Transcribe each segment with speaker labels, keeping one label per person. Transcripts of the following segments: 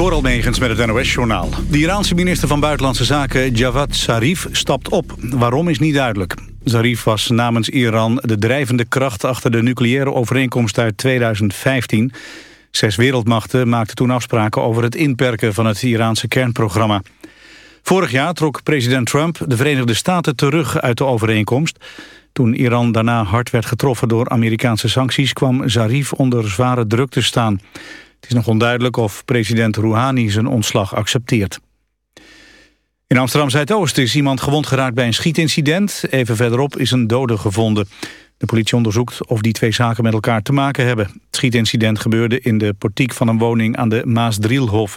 Speaker 1: Door Almegens met het NOS-journaal. De Iraanse minister van Buitenlandse Zaken Javad Zarif stapt op. Waarom is niet duidelijk. Zarif was namens Iran de drijvende kracht achter de nucleaire overeenkomst uit 2015. Zes wereldmachten maakten toen afspraken over het inperken van het Iraanse kernprogramma. Vorig jaar trok president Trump de Verenigde Staten terug uit de overeenkomst. Toen Iran daarna hard werd getroffen door Amerikaanse sancties... kwam Zarif onder zware druk te staan. Het is nog onduidelijk of president Rouhani zijn ontslag accepteert. In Amsterdam Zuidoost is iemand gewond geraakt bij een schietincident. Even verderop is een dode gevonden. De politie onderzoekt of die twee zaken met elkaar te maken hebben. Het schietincident gebeurde in de portiek van een woning aan de Maasdrielhof.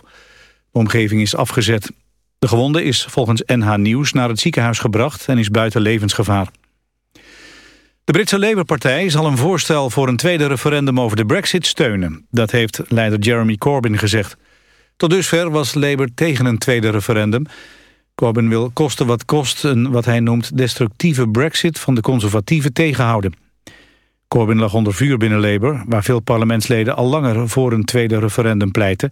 Speaker 1: De omgeving is afgezet. De gewonde is volgens NH Nieuws naar het ziekenhuis gebracht en is buiten levensgevaar. De Britse Labour-partij zal een voorstel voor een tweede referendum over de brexit steunen. Dat heeft leider Jeremy Corbyn gezegd. Tot dusver was Labour tegen een tweede referendum. Corbyn wil kosten wat kost een wat hij noemt destructieve brexit van de conservatieven tegenhouden. Corbyn lag onder vuur binnen Labour, waar veel parlementsleden al langer voor een tweede referendum pleiten.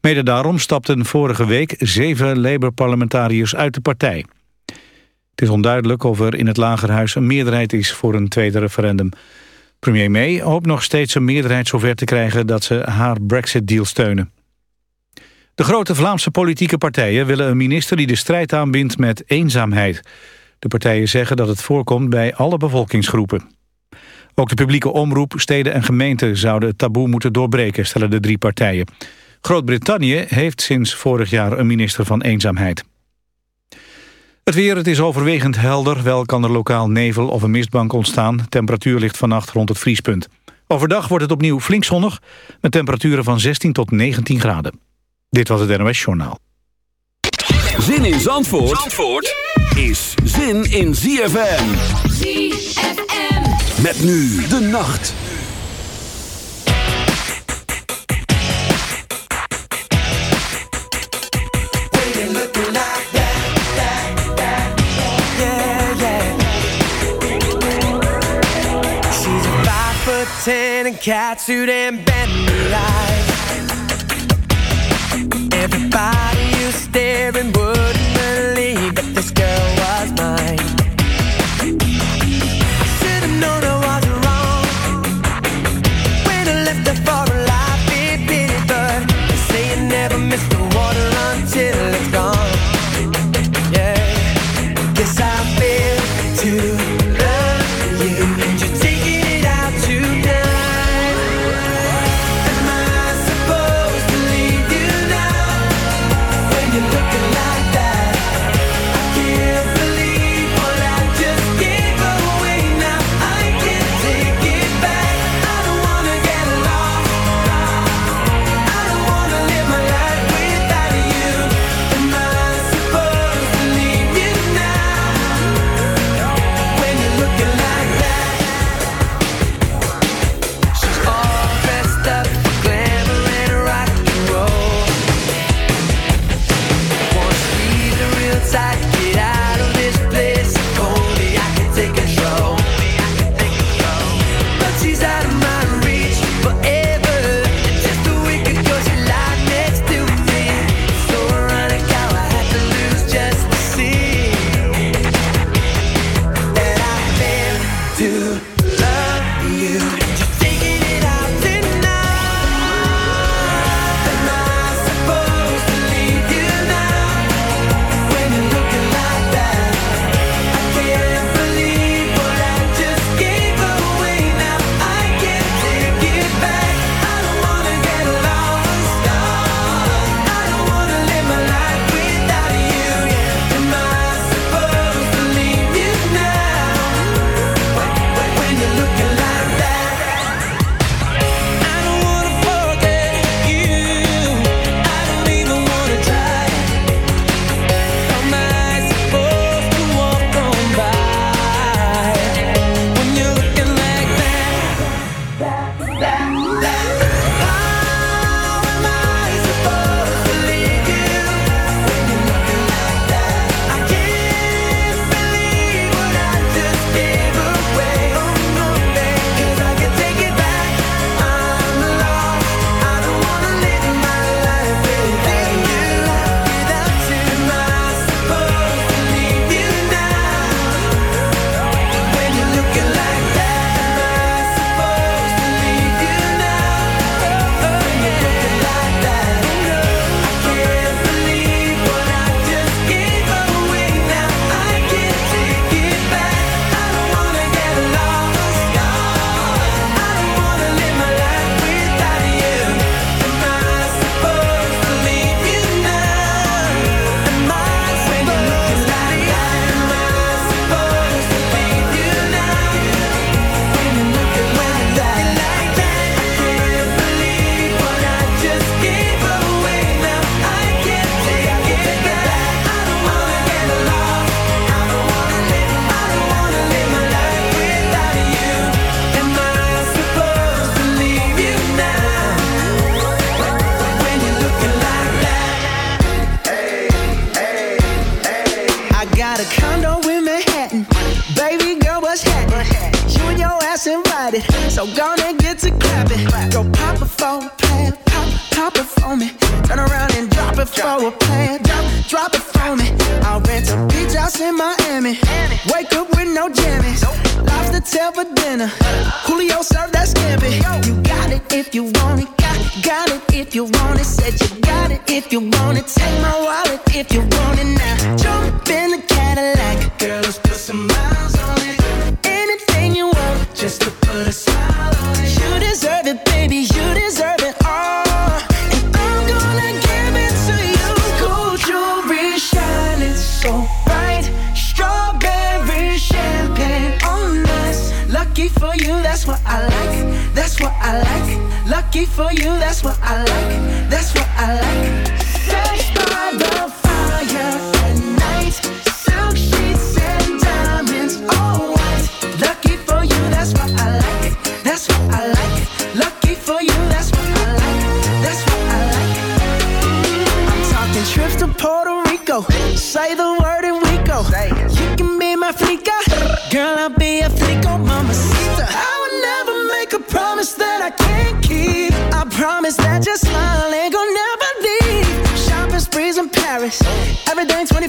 Speaker 1: Mede daarom stapten vorige week zeven Labour-parlementariërs uit de partij. Het is onduidelijk of er in het Lagerhuis een meerderheid is voor een tweede referendum. Premier May hoopt nog steeds een meerderheid zover te krijgen dat ze haar Brexit-deal steunen. De grote Vlaamse politieke partijen willen een minister die de strijd aanbindt met eenzaamheid. De partijen zeggen dat het voorkomt bij alle bevolkingsgroepen. Ook de publieke omroep, steden en gemeenten zouden het taboe moeten doorbreken, stellen de drie partijen. Groot-Brittannië heeft sinds vorig jaar een minister van eenzaamheid. Het weer, het is overwegend helder. Wel kan er lokaal nevel of een mistbank ontstaan. Temperatuur ligt vannacht rond het vriespunt. Overdag wordt het opnieuw flink zonnig... met temperaturen van 16 tot 19 graden. Dit was het NOS Journaal.
Speaker 2: Zin in Zandvoort, Zandvoort is zin in ZFM. ZFM. Met nu de nacht.
Speaker 3: Ten and suit and bend eyes, Everybody you staring
Speaker 4: would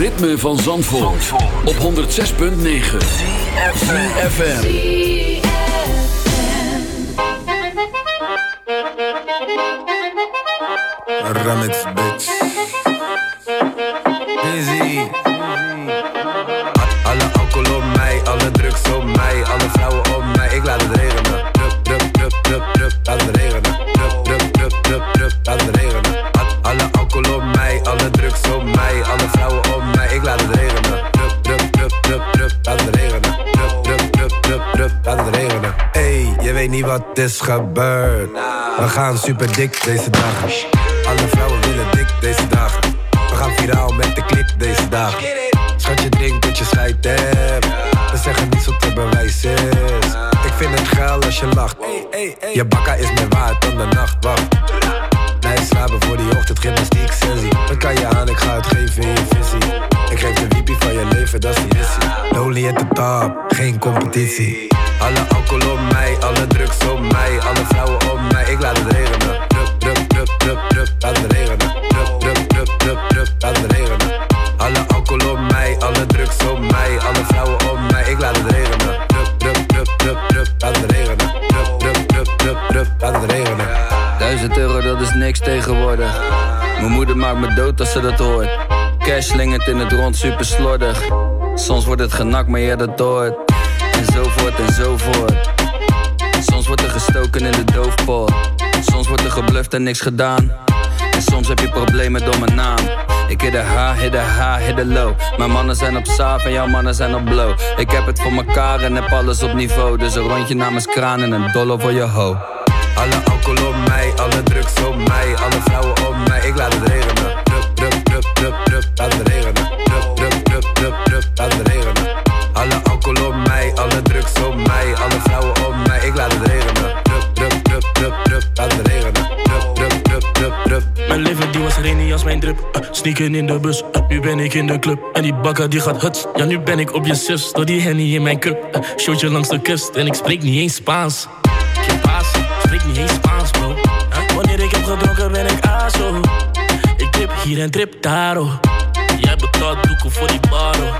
Speaker 2: ritme van Zandvoort, op 106.9 CFFM
Speaker 5: Ramits bitch Busy Alle alcohol op mij, alle drugs op mij Alle vrouwen op mij, ik laat het regelen niet wat is gebeurd. We gaan super dik deze dag. Alle vrouwen willen dik deze dag. We gaan viraal met de klik deze dag. Schatje je dat je scheid hebt. We zeggen niets wat te bewijs is. Ik vind het geil als je lacht. Je bakka is meer waard dan de Wacht. Wij slapen voor die ochtend, gymnastiek, sensie. Dan kan je aan, ik ga het geven in je visie van je leven, dat is de missie. Lonely at the top, geen competitie. Alle alcohol om mij, alle drugs om mij, alle vrouwen om mij, ik laat het regenen. Drup, drup, drup, drup, drup, laat het regenen. Drup, drup, drup, drup, drup, laat het regenen. Alle alcohol om mij, alle drugs om mij, alle vrouwen om mij, ik laat het regenen. Drup, drup, drup, drup, drup, laat het regenen. Drup, drup, drup, drup, drup, laat het regenen.
Speaker 6: Duizend euro, dat is niks tegenwoordig. Mijn moeder maakt me dood als ze dat hoort. Cash slingert in het rond, super slordig. Soms wordt het genakt, maar jij dat doort. En zo voort en zo voort. Soms wordt er gestoken in de doofpot. Soms wordt er gebluft en niks gedaan. En soms heb je problemen door mijn naam. Ik hit de H, hit de H, hit de low. Mijn mannen zijn op saaf en jouw mannen zijn op blow. Ik heb het voor mekaar en heb alles op niveau. Dus een rondje namens kraan en een dollar voor je ho.
Speaker 5: Alle alcohol op mij, alle drugs op mij, alle vrouwen op mij. Ik laat het regenen drup, drup, aan het regenen. Drup, drup, drup, drup, drup, aan het regenen. Alle alcohol op mij, alle drugs op mij, alle vrouwen op mij, ik laat het regenen. Drup, drup, drup, drup, drup, aan het regenen. Drup, drup, drup, drup, drup.
Speaker 7: Mijn leven die was niet als mijn drup. Uh, sneaken in de bus, uh, nu ben ik in de club. En die bakker die gaat huts, ja nu ben ik op je zus. Door die henny in mijn cup, uh, showtje langs de kust. En ik spreek niet eens Spaans. Geen paas, spreek niet eens Spaans bro. Wanneer ik heb gedronken ben ik aso. Hier en drip daar, oh. Jij betaalt doeken voor die bar, oh.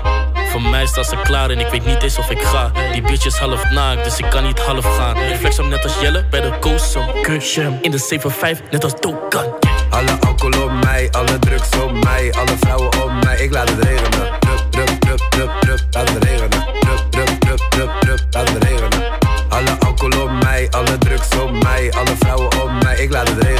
Speaker 7: Voor mij staat ze klaar en ik weet niet eens of ik ga. Die bitch is half naakt, dus ik kan niet half gaan. Reflex om net als Jelle bij de coast, Kus hem in de 7-5, net als Tokan.
Speaker 5: Alle alcohol op mij, alle drugs op mij, alle vrouwen op mij. Ik laat het regenen. Drup, drup, drup, drup, drup, laat het regenen. Drup, drup, drup, drup, drup, laat het regenen. Alle alcohol op mij, alle drugs op mij, alle vrouwen op mij. Ik laat het regenen.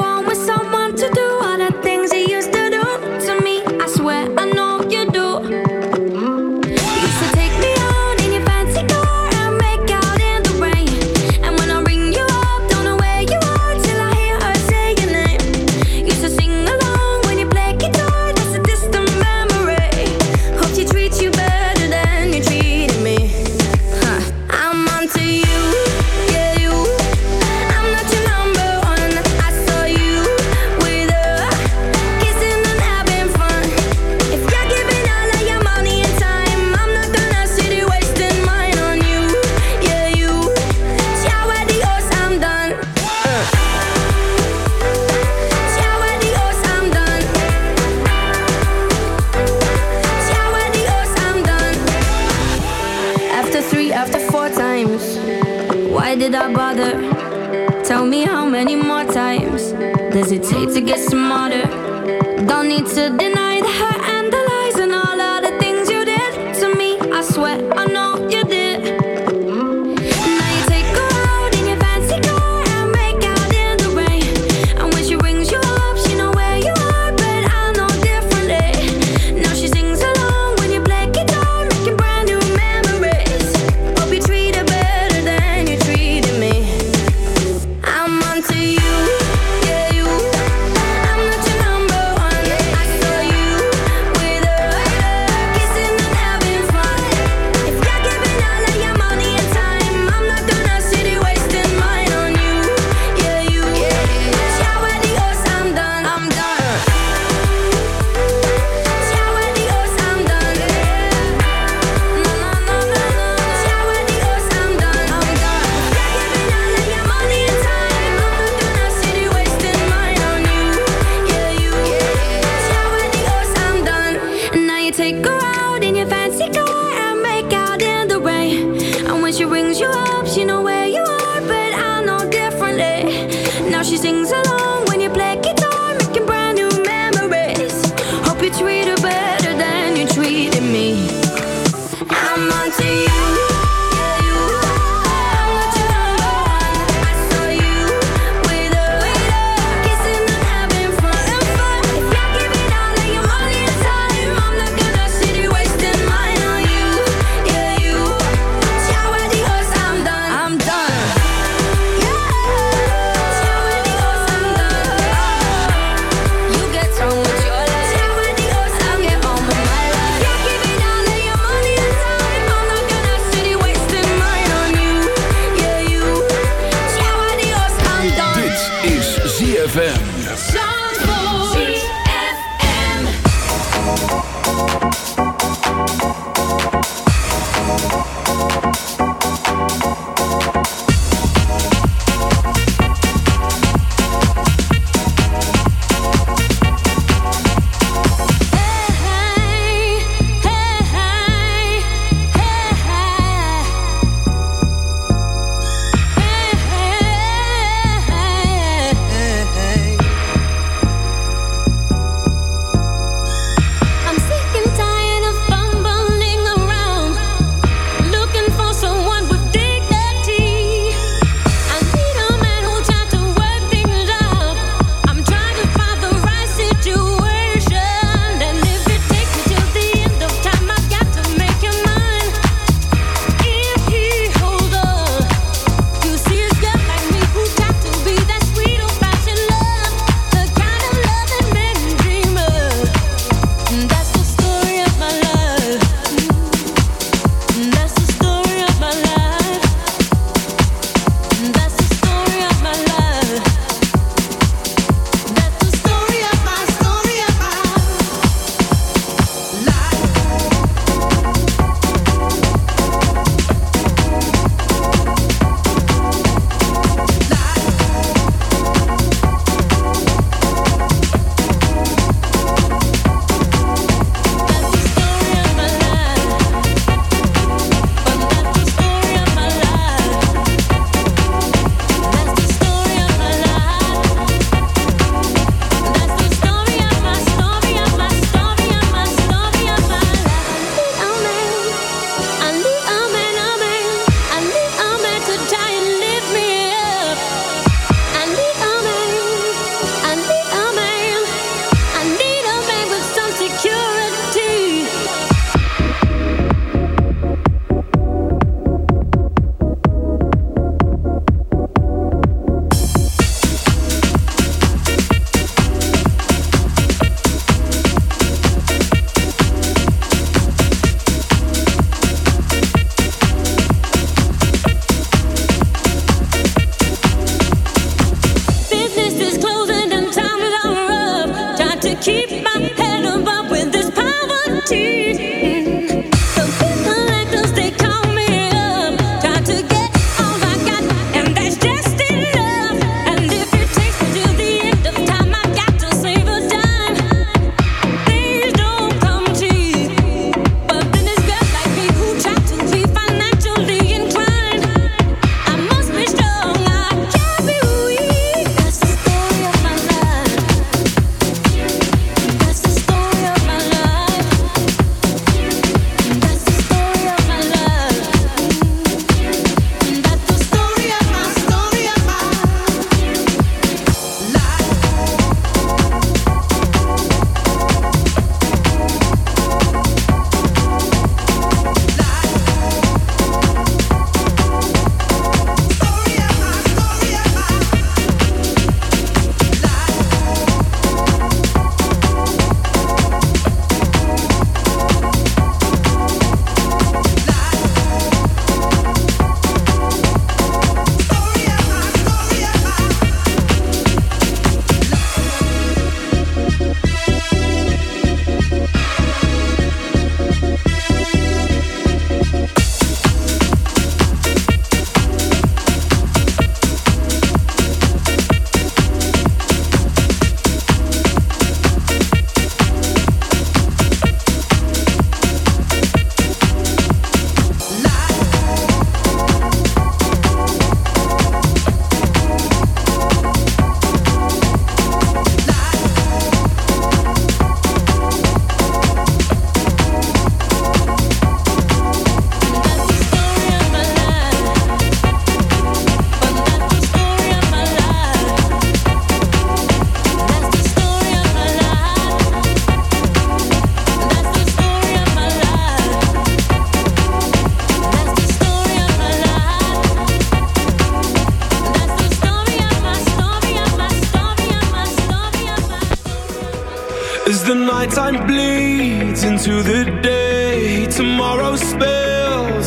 Speaker 8: Now she sings along.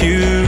Speaker 9: you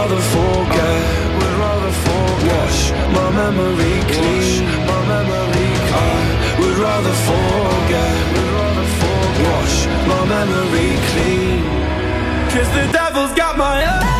Speaker 9: rather forget. I would rather forget. Wash my memory clean. Wash my memory clean. I would rather forget. Would rather forget. Wash my memory clean. Cause the devil's got my eyes.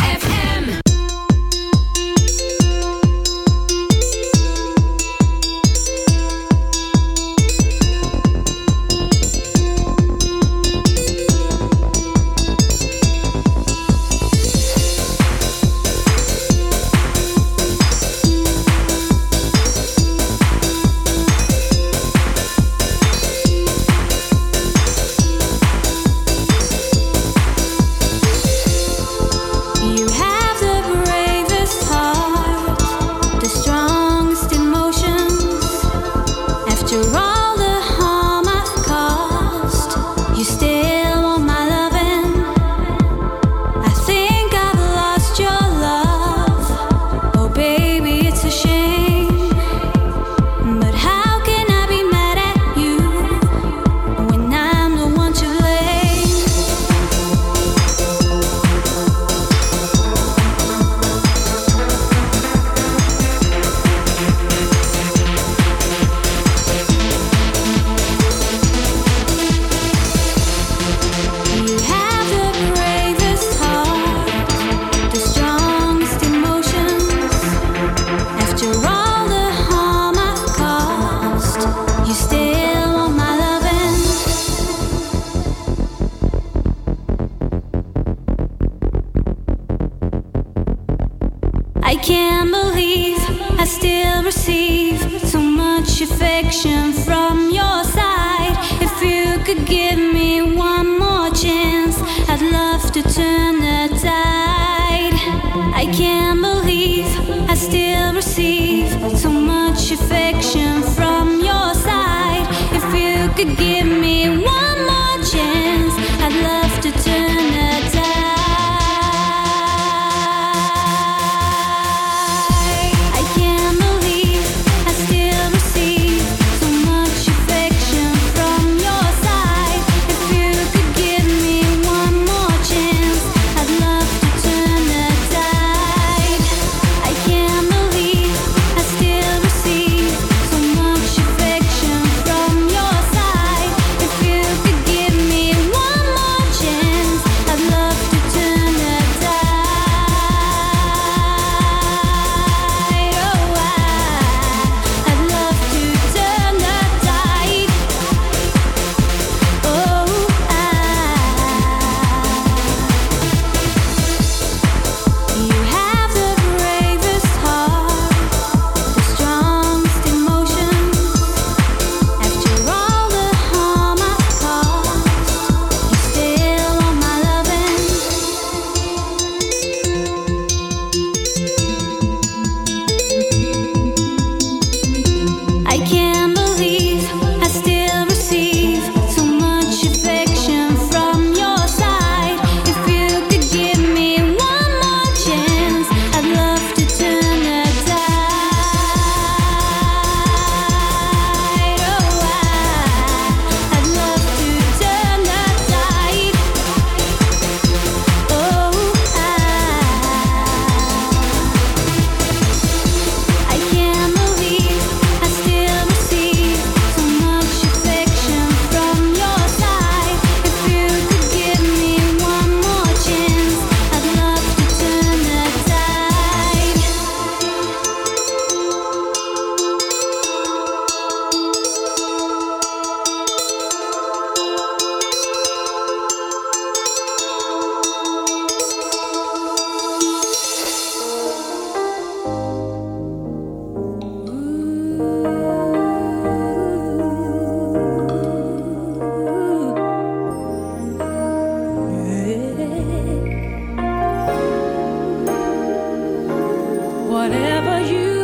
Speaker 8: whatever you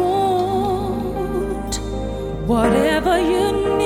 Speaker 8: want, whatever you
Speaker 3: need.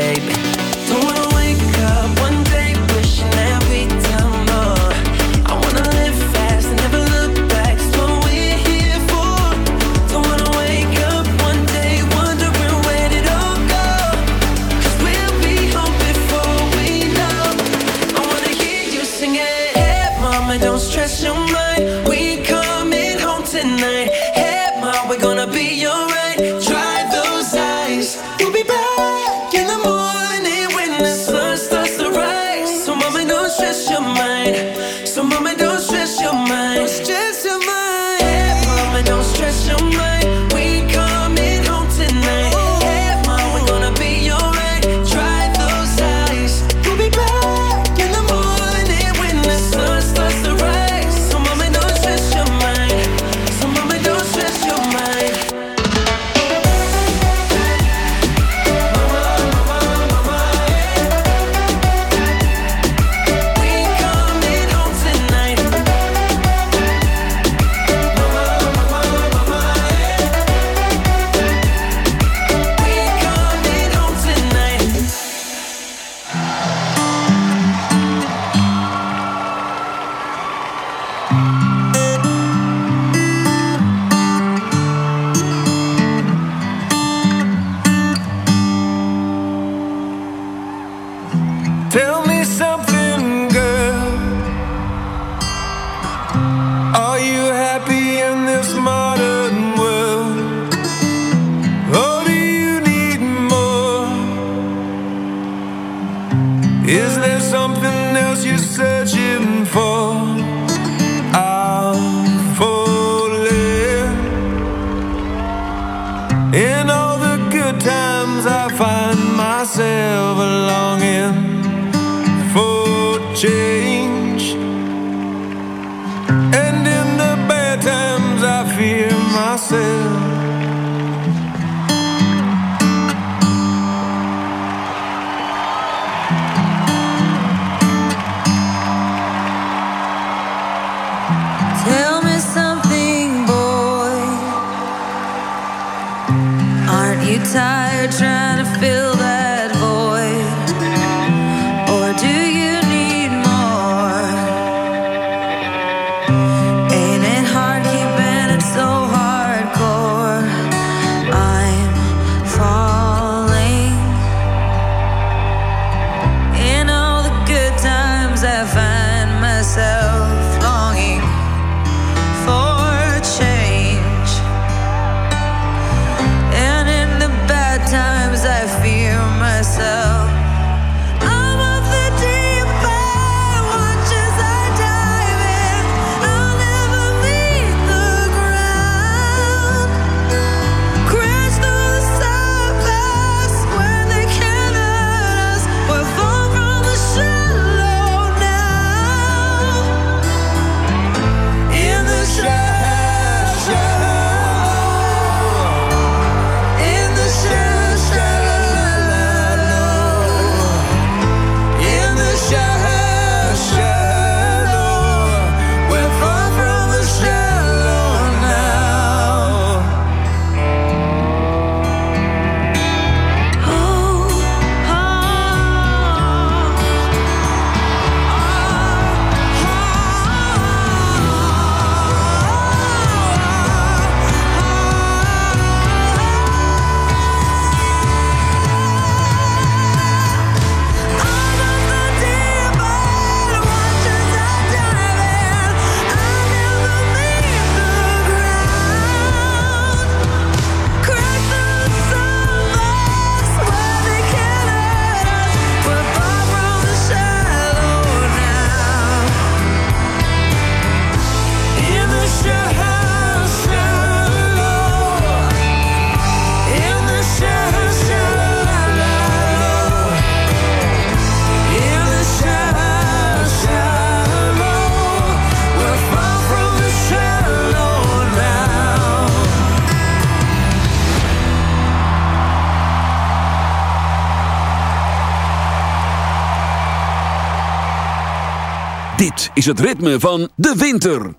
Speaker 10: is
Speaker 2: het ritme van de winter.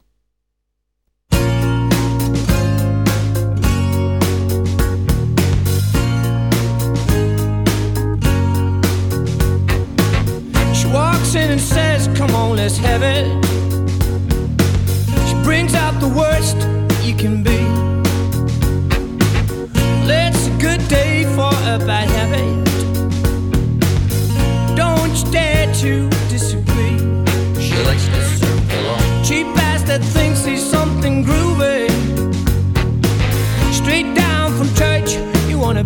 Speaker 11: She walks in and says, come on, let's have it. She brings out the worst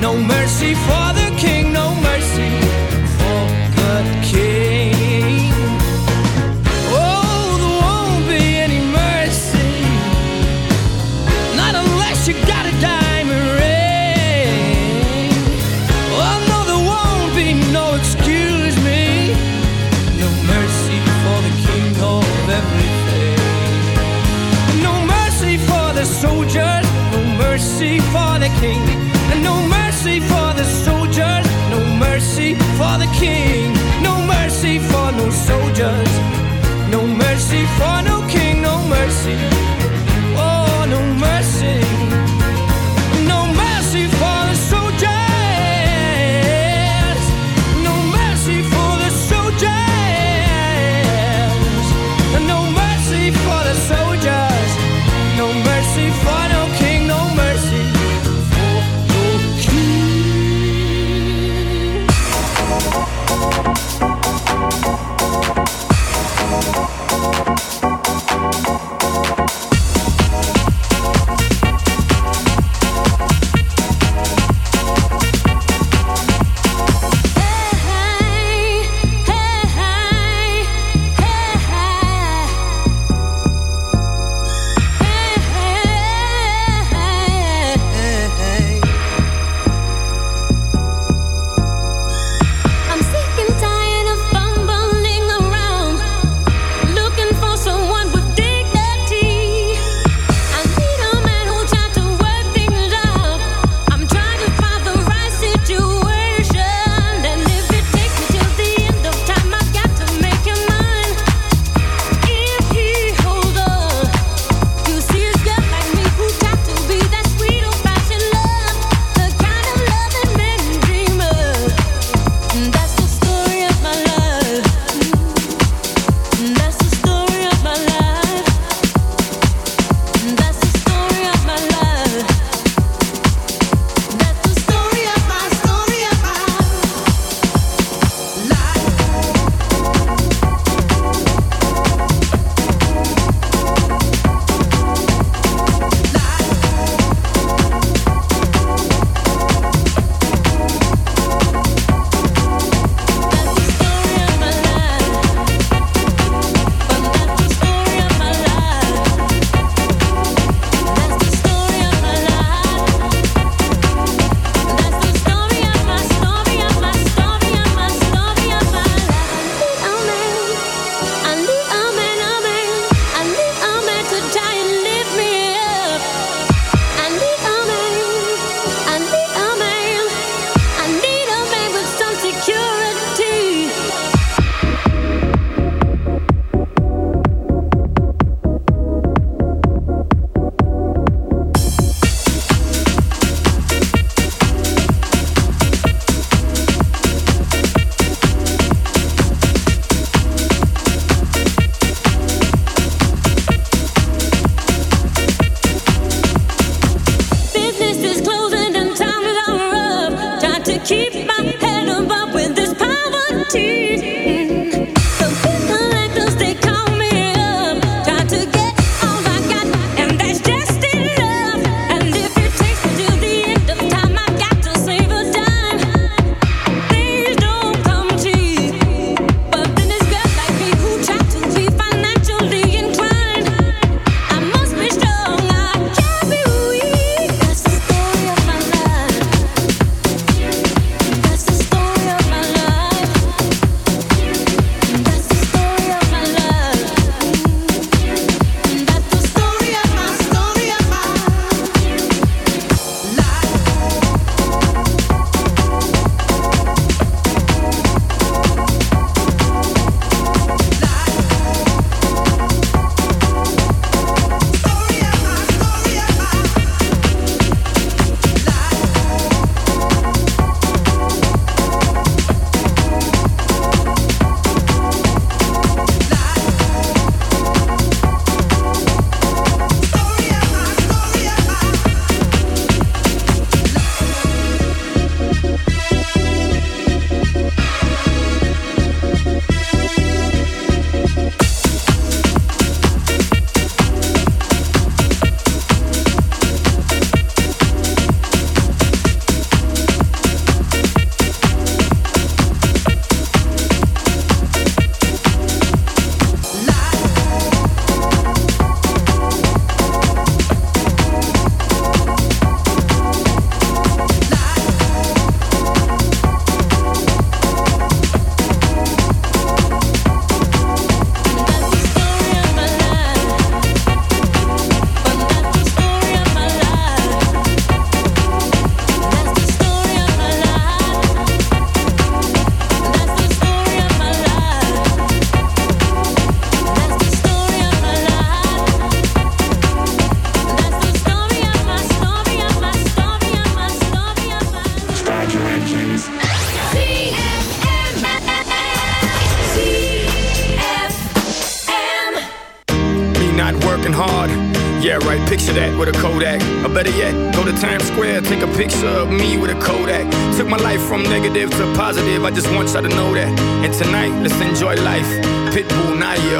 Speaker 11: no mercy for the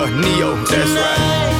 Speaker 12: Neo. That's right.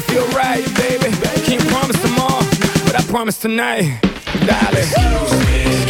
Speaker 13: It
Speaker 12: feel right, baby. Can't promise tomorrow, but I promise tonight, darling. Excuse me.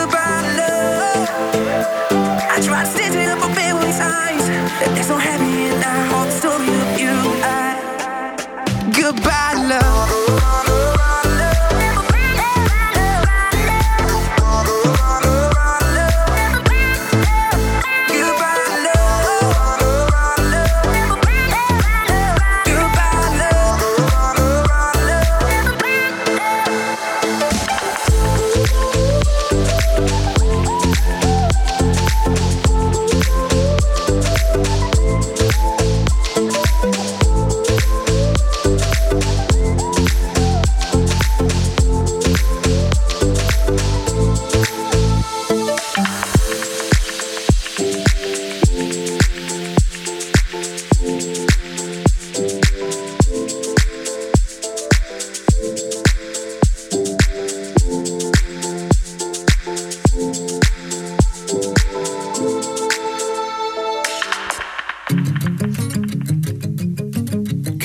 Speaker 14: Goodbye, love.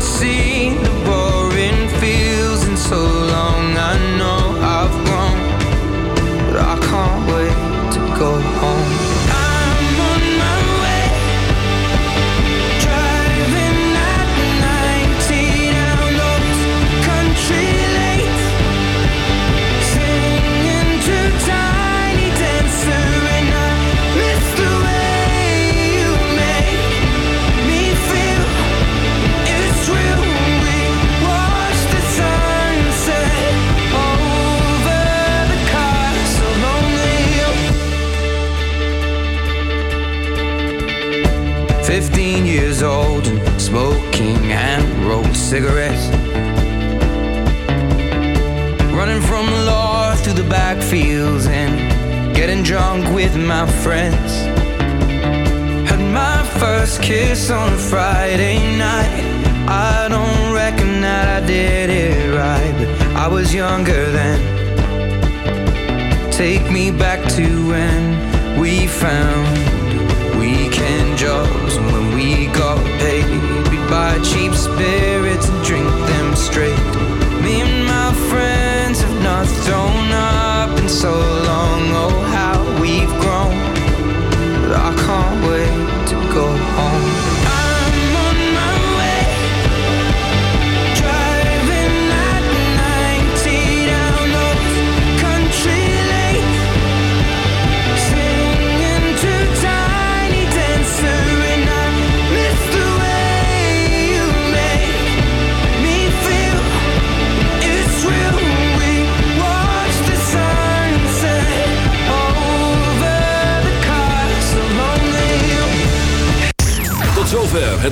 Speaker 15: see the world found